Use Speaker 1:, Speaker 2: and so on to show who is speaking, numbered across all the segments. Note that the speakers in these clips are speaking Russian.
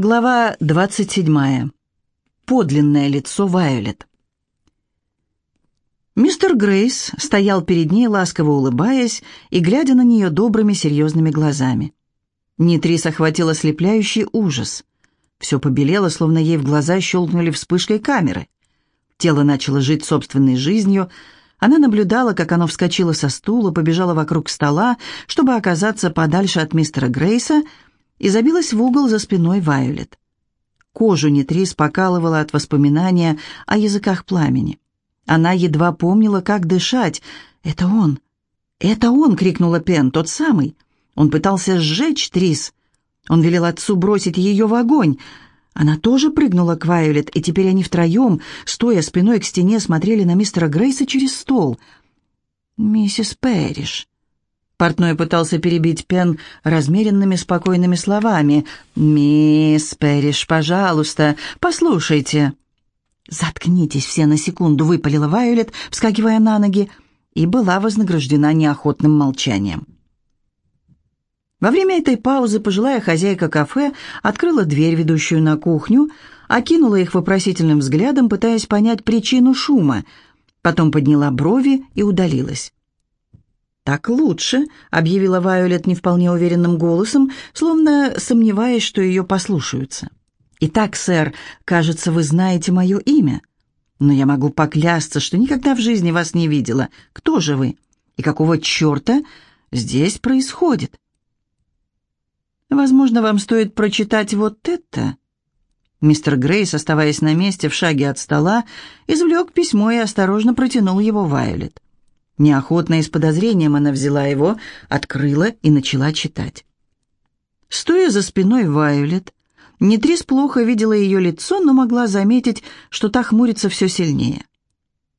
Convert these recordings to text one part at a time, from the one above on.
Speaker 1: Глава 27. Подлинное лицо Вайолет. Мистер Грейс стоял перед ней, ласково улыбаясь и глядя на нее добрыми серьезными глазами. Нитрис охватил ослепляющий ужас. Все побелело, словно ей в глаза щелкнули вспышкой камеры. Тело начало жить собственной жизнью. Она наблюдала, как оно вскочило со стула, побежало вокруг стола, чтобы оказаться подальше от мистера Грейса — и забилась в угол за спиной Вайолет. Кожу Нитрис покалывала от воспоминания о языках пламени. Она едва помнила, как дышать. «Это он! Это он!» — крикнула Пен, тот самый. Он пытался сжечь Трис. Он велел отцу бросить ее в огонь. Она тоже прыгнула к Вайолет, и теперь они втроем, стоя спиной к стене, смотрели на мистера Грейса через стол. «Миссис Пэриш», Портной пытался перебить Пен размеренными спокойными словами. «Мисс Перриш, пожалуйста, послушайте». «Заткнитесь все на секунду», — выпалила Вайолет, вскакивая на ноги, и была вознаграждена неохотным молчанием. Во время этой паузы пожилая хозяйка кафе открыла дверь, ведущую на кухню, окинула их вопросительным взглядом, пытаясь понять причину шума, потом подняла брови и удалилась. «Так лучше», — объявила Вайолет не вполне уверенным голосом, словно сомневаясь, что ее послушаются. «Итак, сэр, кажется, вы знаете мое имя. Но я могу поклясться, что никогда в жизни вас не видела. Кто же вы? И какого черта здесь происходит?» «Возможно, вам стоит прочитать вот это». Мистер Грейс, оставаясь на месте в шаге от стола, извлек письмо и осторожно протянул его Вайолет. Неохотно и с подозрением она взяла его, открыла и начала читать. Стоя за спиной Вайолет, Нитрис плохо видела ее лицо, но могла заметить, что та хмурится все сильнее.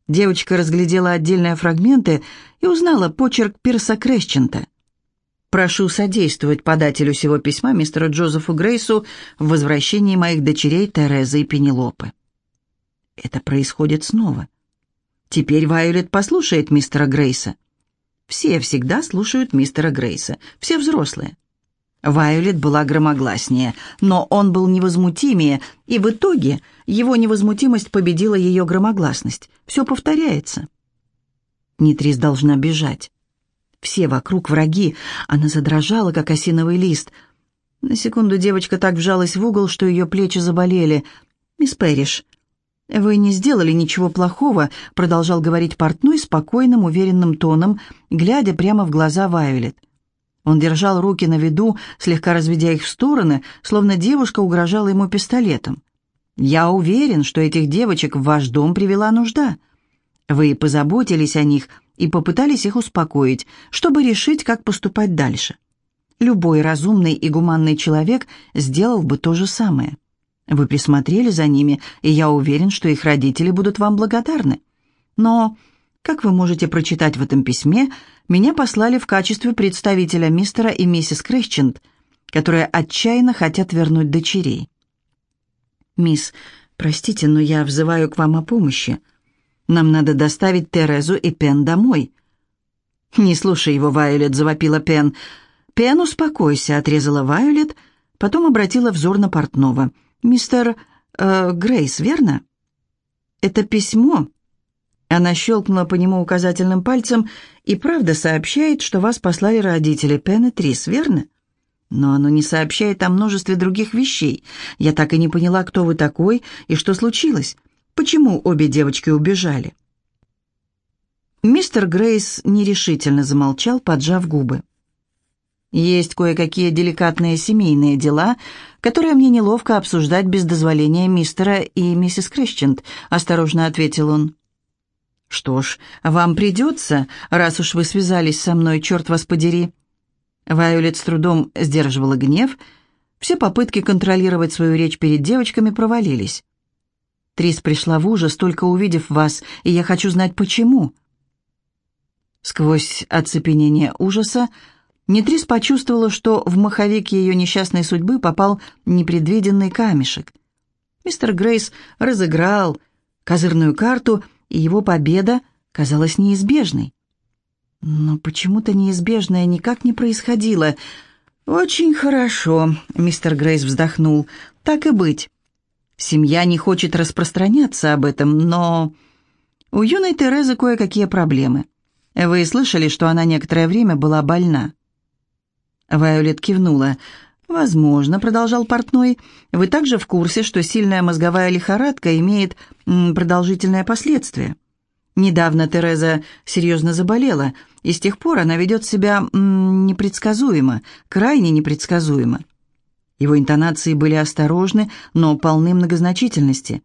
Speaker 1: Девочка разглядела отдельные фрагменты и узнала почерк Пирса Крещента. «Прошу содействовать подателю сего письма мистеру Джозефу Грейсу в возвращении моих дочерей Терезы и Пенелопы». Это происходит снова. Теперь Вайолет послушает мистера Грейса. Все всегда слушают мистера Грейса, все взрослые. Вайолет была громогласнее, но он был невозмутимее, и в итоге его невозмутимость победила ее громогласность. Все повторяется. Нитрис должна бежать. Все вокруг враги. Она задрожала, как осиновый лист. На секунду девочка так вжалась в угол, что ее плечи заболели. «Мисс Перриш, «Вы не сделали ничего плохого», — продолжал говорить портной спокойным, уверенным тоном, глядя прямо в глаза Вайолет. Он держал руки на виду, слегка разведя их в стороны, словно девушка угрожала ему пистолетом. «Я уверен, что этих девочек в ваш дом привела нужда. Вы позаботились о них и попытались их успокоить, чтобы решить, как поступать дальше. Любой разумный и гуманный человек сделал бы то же самое». Вы присмотрели за ними, и я уверен, что их родители будут вам благодарны. Но, как вы можете прочитать в этом письме, меня послали в качестве представителя мистера и миссис Крещенд, которые отчаянно хотят вернуть дочерей. Мисс, простите, но я взываю к вам о помощи. Нам надо доставить Терезу и Пен домой. Не слушай его, Вайолет, завопила Пен. Пен, успокойся, отрезала Вайолет, потом обратила взор на портного – «Мистер э, Грейс, верно?» «Это письмо?» Она щелкнула по нему указательным пальцем и правда сообщает, что вас послали родители Пен и Трис, верно? Но оно не сообщает о множестве других вещей. Я так и не поняла, кто вы такой и что случилось. Почему обе девочки убежали?» Мистер Грейс нерешительно замолчал, поджав губы. Есть кое-какие деликатные семейные дела, которые мне неловко обсуждать без дозволения мистера и миссис Крещенд», — осторожно ответил он. «Что ж, вам придется, раз уж вы связались со мной, черт вас подери». Вайолет с трудом сдерживала гнев. Все попытки контролировать свою речь перед девочками провалились. Трис пришла в ужас, только увидев вас, и я хочу знать, почему. Сквозь оцепенение ужаса Нитрис почувствовала, что в маховик ее несчастной судьбы попал непредвиденный камешек. Мистер Грейс разыграл козырную карту, и его победа казалась неизбежной. Но почему-то неизбежное никак не происходило. «Очень хорошо», — мистер Грейс вздохнул. «Так и быть. Семья не хочет распространяться об этом, но у юной Терезы кое-какие проблемы. Вы слышали, что она некоторое время была больна?» Вайолет кивнула. «Возможно», — продолжал портной, — «вы также в курсе, что сильная мозговая лихорадка имеет продолжительные последствия. Недавно Тереза серьезно заболела, и с тех пор она ведет себя непредсказуемо, крайне непредсказуемо. Его интонации были осторожны, но полны многозначительности.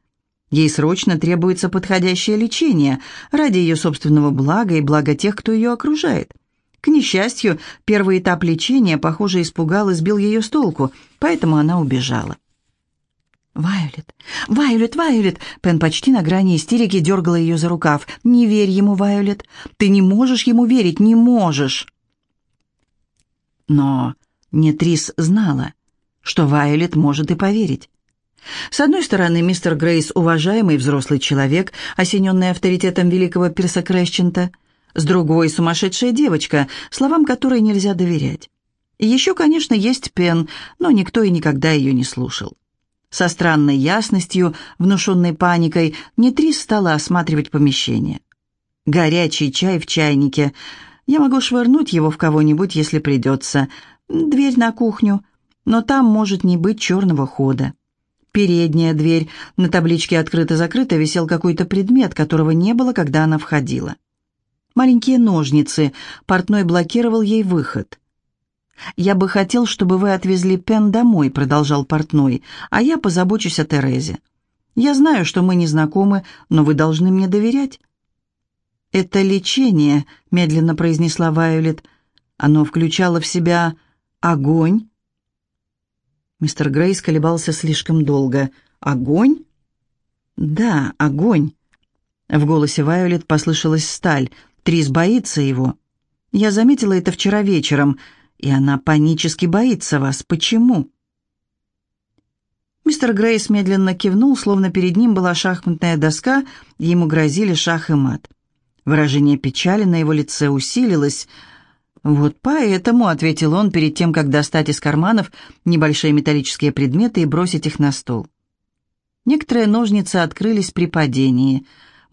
Speaker 1: Ей срочно требуется подходящее лечение ради ее собственного блага и блага тех, кто ее окружает. К несчастью, первый этап лечения, похоже, испугал и сбил ее с толку, поэтому она убежала. «Вайолет! Вайолет! Вайолет!» Пен почти на грани истерики дергала ее за рукав. «Не верь ему, Вайолет! Ты не можешь ему верить! Не можешь!» Но Нетрис знала, что Вайолет может и поверить. С одной стороны, мистер Грейс – уважаемый взрослый человек, осененный авторитетом великого Пирса Крэщента. С другой – сумасшедшая девочка, словам которой нельзя доверять. Еще, конечно, есть Пен, но никто и никогда ее не слушал. Со странной ясностью, внушенной паникой, Нетрис стала осматривать помещение. Горячий чай в чайнике. Я могу швырнуть его в кого-нибудь, если придется. Дверь на кухню, но там может не быть черного хода. Передняя дверь, на табличке «Открыто-закрыто» висел какой-то предмет, которого не было, когда она входила. Маленькие ножницы, портной блокировал ей выход. «Я бы хотел, чтобы вы отвезли Пен домой», — продолжал портной, «а я позабочусь о Терезе. Я знаю, что мы не знакомы, но вы должны мне доверять». «Это лечение», — медленно произнесла Вайолет. «Оно включало в себя огонь». Мистер Грейс колебался слишком долго. «Огонь?» «Да, огонь». В голосе Вайолет послышалась сталь. Трис боится его. Я заметила это вчера вечером и она панически боится вас. Почему?» Мистер Грейс медленно кивнул, словно перед ним была шахматная доска, и ему грозили шах и мат. Выражение печали на его лице усилилось. «Вот поэтому», — ответил он перед тем, как достать из карманов небольшие металлические предметы и бросить их на стол. Некоторые ножницы открылись при падении.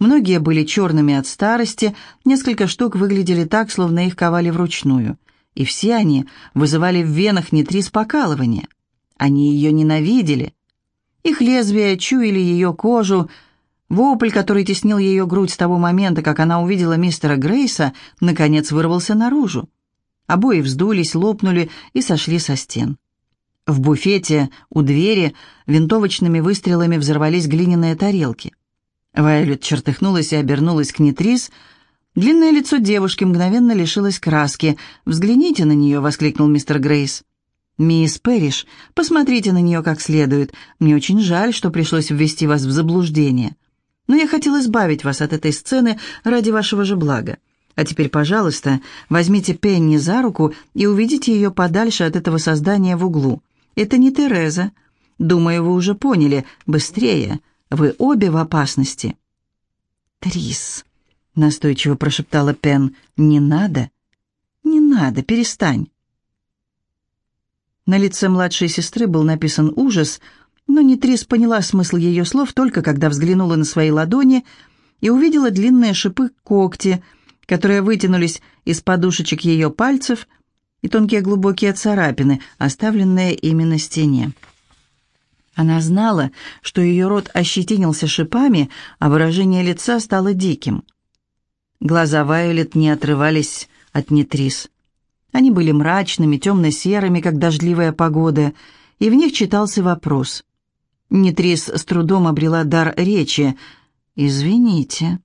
Speaker 1: Многие были черными от старости, несколько штук выглядели так, словно их ковали вручную — и все они вызывали в венах нетрис покалывания. Они ее ненавидели. Их лезвия чуяли ее кожу. Вопль, который теснил ее грудь с того момента, как она увидела мистера Грейса, наконец вырвался наружу. Обои вздулись, лопнули и сошли со стен. В буфете у двери винтовочными выстрелами взорвались глиняные тарелки. Вайолет чертыхнулась и обернулась к Нетрис, Длинное лицо девушки мгновенно лишилось краски. «Взгляните на нее!» — воскликнул мистер Грейс. «Мисс Перриш, посмотрите на нее как следует. Мне очень жаль, что пришлось ввести вас в заблуждение. Но я хотел избавить вас от этой сцены ради вашего же блага. А теперь, пожалуйста, возьмите Пенни за руку и уведите ее подальше от этого создания в углу. Это не Тереза. Думаю, вы уже поняли. Быстрее. Вы обе в опасности». «Трис», — настойчиво прошептала Пен. «Не надо, не надо, перестань». На лице младшей сестры был написан ужас, но Нитрис поняла смысл ее слов только когда взглянула на свои ладони и увидела длинные шипы когти, которые вытянулись из подушечек ее пальцев, и тонкие глубокие царапины, оставленные именно стене. Она знала, что ее рот ощетинился шипами, а выражение лица стало диким. Глаза Вайолет не отрывались от Нетрис. Они были мрачными, темно-серыми, как дождливая погода, и в них читался вопрос. Нетрис с трудом обрела дар речи. «Извините».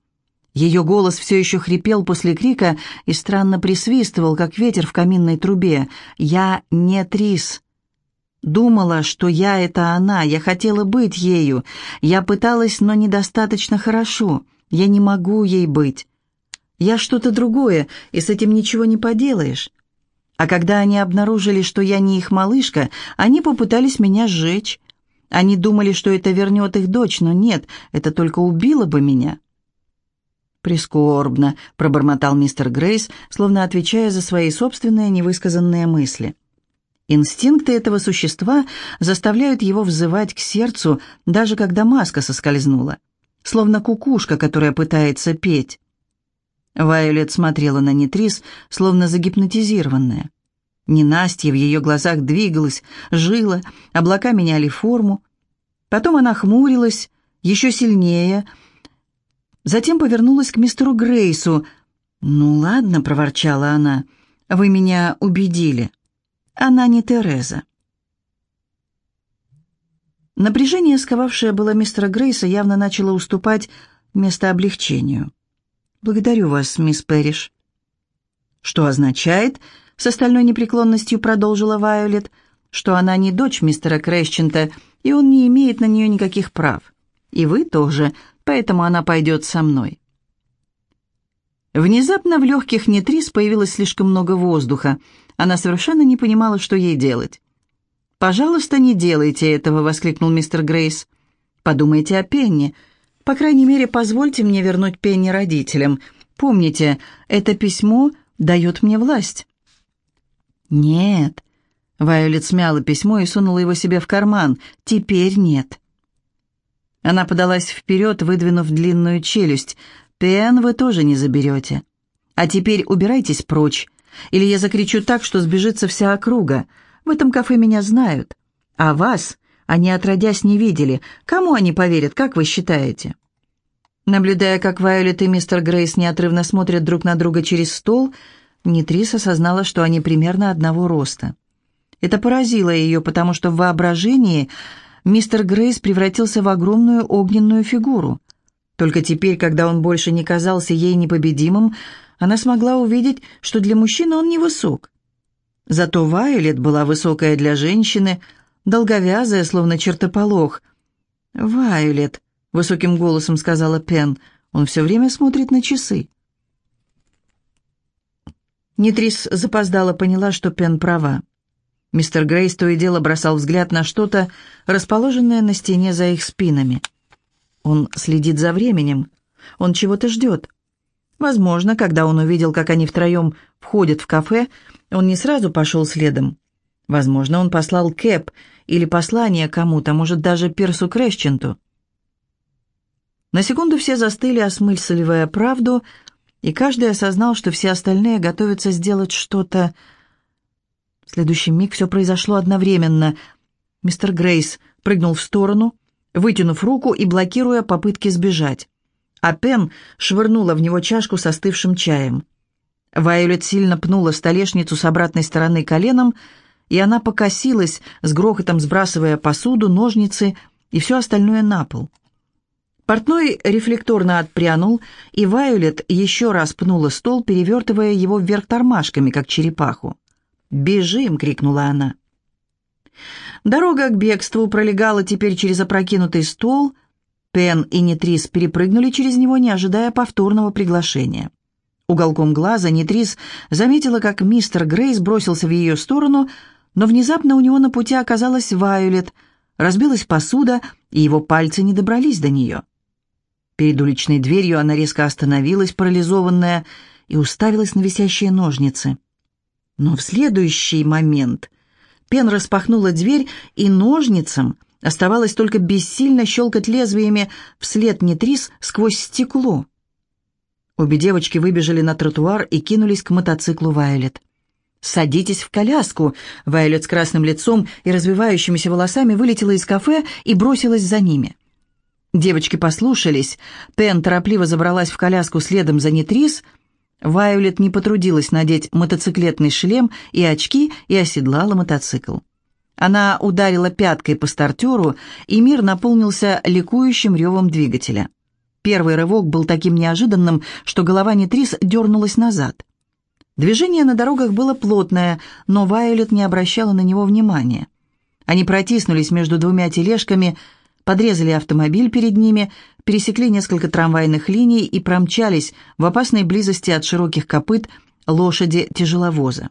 Speaker 1: Ее голос все еще хрипел после крика и странно присвистывал, как ветер в каминной трубе. «Я не Трис». Думала, что я — это она, я хотела быть ею. Я пыталась, но недостаточно хорошо. Я не могу ей быть. Я что-то другое, и с этим ничего не поделаешь. А когда они обнаружили, что я не их малышка, они попытались меня сжечь. Они думали, что это вернет их дочь, но нет, это только убило бы меня». «Прискорбно», — пробормотал мистер Грейс, словно отвечая за свои собственные невысказанные мысли. Инстинкты этого существа заставляют его взывать к сердцу, даже когда маска соскользнула, словно кукушка, которая пытается петь. Вайолет смотрела на Нитрис, словно загипнотизированная. Ненастье в ее глазах двигалось, жило, облака меняли форму. Потом она хмурилась еще сильнее, затем повернулась к мистеру Грейсу. «Ну ладно», — проворчала она, — «вы меня убедили». Она не Тереза. Напряжение, сковавшее было мистера Грейса, явно начало уступать место облегчению. «Благодарю вас, мисс Перриш». «Что означает?» — с остальной непреклонностью продолжила Вайолет, «что она не дочь мистера Крэщента, и он не имеет на нее никаких прав. И вы тоже, поэтому она пойдет со мной». Внезапно в легких Нетрис появилось слишком много воздуха — она совершенно не понимала, что ей делать. «Пожалуйста, не делайте этого», — воскликнул мистер Грейс. «Подумайте о Пенни. По крайней мере, позвольте мне вернуть Пенни родителям. Помните, это письмо дает мне власть». «Нет». Вайолет смяла письмо и сунула его себе в карман. «Теперь нет». Она подалась вперед, выдвинув длинную челюсть. «Пен вы тоже не заберете. А теперь убирайтесь прочь. Или я закричу так, что сбежится вся округа. В этом кафе меня знают. А вас они отродясь не видели. Кому они поверят, как вы считаете?» Наблюдая, как Вайолет и мистер Грейс неотрывно смотрят друг на друга через стол, Нитрис осознала, что они примерно одного роста. Это поразило ее, потому что в воображении мистер Грейс превратился в огромную огненную фигуру. Только теперь, когда он больше не казался ей непобедимым, она смогла увидеть, что для мужчины он невысок. Зато Вайолет была высокая для женщины, долговязая, словно чертополох. «Вайолет», — высоким голосом сказала Пен, — «он все время смотрит на часы». Нитрис запоздала поняла, что Пен права. Мистер Грейс то и дело бросал взгляд на что-то, расположенное на стене за их спинами. Он следит за временем. Он чего-то ждет. Возможно, когда он увидел, как они втроем входят в кафе, он не сразу пошел следом. Возможно, он послал Кэп или послание кому-то, может, даже Персу Крэщенту. На секунду все застыли, осмысливая правду, и каждый осознал, что все остальные готовятся сделать что-то. В следующий миг все произошло одновременно. Мистер Грейс прыгнул в сторону, вытянув руку и блокируя попытки сбежать а Пен швырнула в него чашку с остывшим чаем. Вайолет сильно пнула столешницу с обратной стороны коленом, и она покосилась, с грохотом сбрасывая посуду, ножницы и все остальное на пол. Портной рефлекторно отпрянул, и Вайолет еще раз пнула стол, перевертывая его вверх тормашками, как черепаху. «Бежим!» — крикнула она. Дорога к бегству пролегала теперь через опрокинутый стол — Пен и Нитрис перепрыгнули через него, не ожидая повторного приглашения. Уголком глаза Нитрис заметила, как мистер Грейс бросился в ее сторону, но внезапно у него на пути оказалась Вайолет, разбилась посуда, и его пальцы не добрались до нее. Перед уличной дверью она резко остановилась, парализованная, и уставилась на висящие ножницы. Но в следующий момент Пен распахнула дверь, и ножницам Оставалось только бессильно щелкать лезвиями вслед Нитрис сквозь стекло. Обе девочки выбежали на тротуар и кинулись к мотоциклу Вайлет. «Садитесь в коляску!» Вайлет с красным лицом и развивающимися волосами вылетела из кафе и бросилась за ними. Девочки послушались. Пен торопливо забралась в коляску следом за Нитрис. Вайолет не потрудилась надеть мотоциклетный шлем и очки и оседлала мотоцикл. Она ударила пяткой по стартеру, и мир наполнился ликующим ревом двигателя. Первый рывок был таким неожиданным, что голова Нитрис дернулась назад. Движение на дорогах было плотное, но Вайолет не обращала на него внимания. Они протиснулись между двумя тележками, подрезали автомобиль перед ними, пересекли несколько трамвайных линий и промчались в опасной близости от широких копыт лошади тяжеловоза.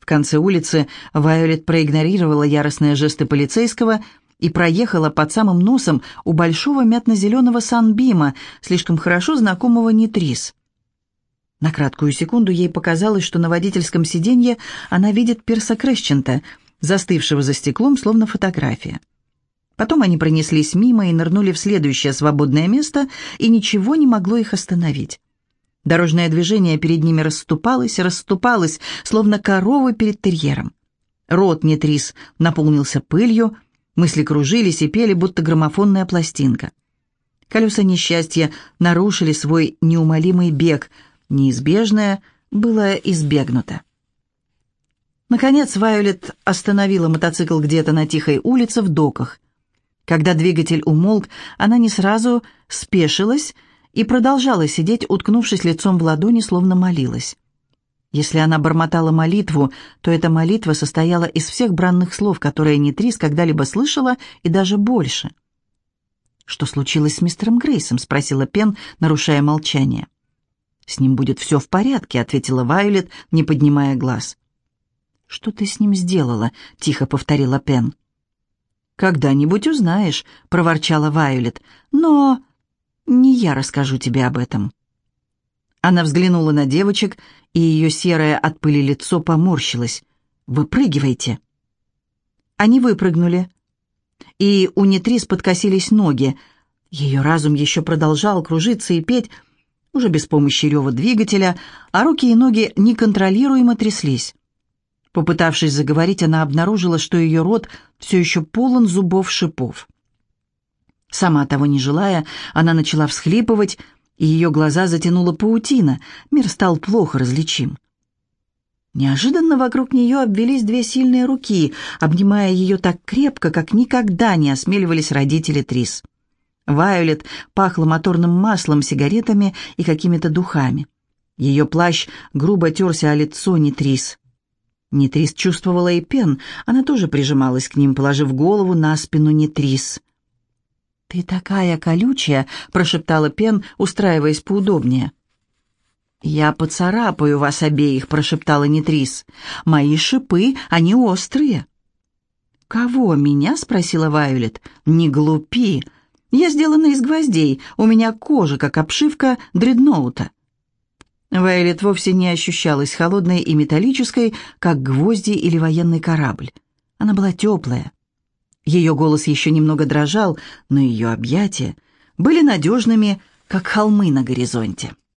Speaker 1: В конце улицы Вайолет проигнорировала яростные жесты полицейского и проехала под самым носом у большого мятно-зеленого санбима, слишком хорошо знакомого Нитрис. На краткую секунду ей показалось, что на водительском сиденье она видит Перса Крещента. застывшего за стеклом, словно фотография. Потом они пронеслись мимо и нырнули в следующее свободное место, и ничего не могло их остановить. Дорожное движение перед ними расступалось и расступалось, словно коровы перед терьером. Рот Нетрис наполнился пылью, мысли кружились и пели, будто граммофонная пластинка. Колеса несчастья нарушили свой неумолимый бег, неизбежное было избегнуто. Наконец Вайолет остановила мотоцикл где-то на тихой улице в доках. Когда двигатель умолк, она не сразу спешилась и продолжала сидеть, уткнувшись лицом в ладони, словно молилась. Если она бормотала молитву, то эта молитва состояла из всех бранных слов, которые Нитрис когда-либо слышала, и даже больше. «Что случилось с мистером Грейсом?» — спросила Пен, нарушая молчание. «С ним будет все в порядке», — ответила Вайолет, не поднимая глаз. «Что ты с ним сделала?» — тихо повторила Пен. «Когда-нибудь узнаешь», — проворчала Вайолет. «Но не я расскажу тебе об этом». Она взглянула на девочек, и ее серое от пыли лицо поморщилось. «Выпрыгивайте!» Они выпрыгнули, и у Нетрис подкосились ноги. Ее разум еще продолжал кружиться и петь, уже без помощи рева двигателя, а руки и ноги неконтролируемо тряслись. Попытавшись заговорить, она обнаружила, что ее рот все еще полон зубов-шипов. Сама того не желая, она начала всхлипывать, и ее глаза затянула паутина, мир стал плохо различим. Неожиданно вокруг нее обвелись две сильные руки, обнимая ее так крепко, как никогда не осмеливались родители Трис. Вайолет пахла моторным маслом, сигаретами и какими-то духами. Ее плащ грубо терся о лицо Нитрис. Нитрис чувствовала и Пен, она тоже прижималась к ним, положив голову на спину Нитрис. «Ты такая колючая!» — прошептала Пен, устраиваясь поудобнее. «Я поцарапаю вас обеих», — прошептала Нитрис. «Мои шипы, они острые». «Кого, меня?» — спросила Вайолет. «Не глупи. Я сделана из гвоздей, у меня кожа, как обшивка дредноута». Вайолет вовсе не ощущалась холодной и металлической, как гвозди или военный корабль. Она была теплая. Ее голос еще немного дрожал, но ее объятия были надежными, как холмы на горизонте.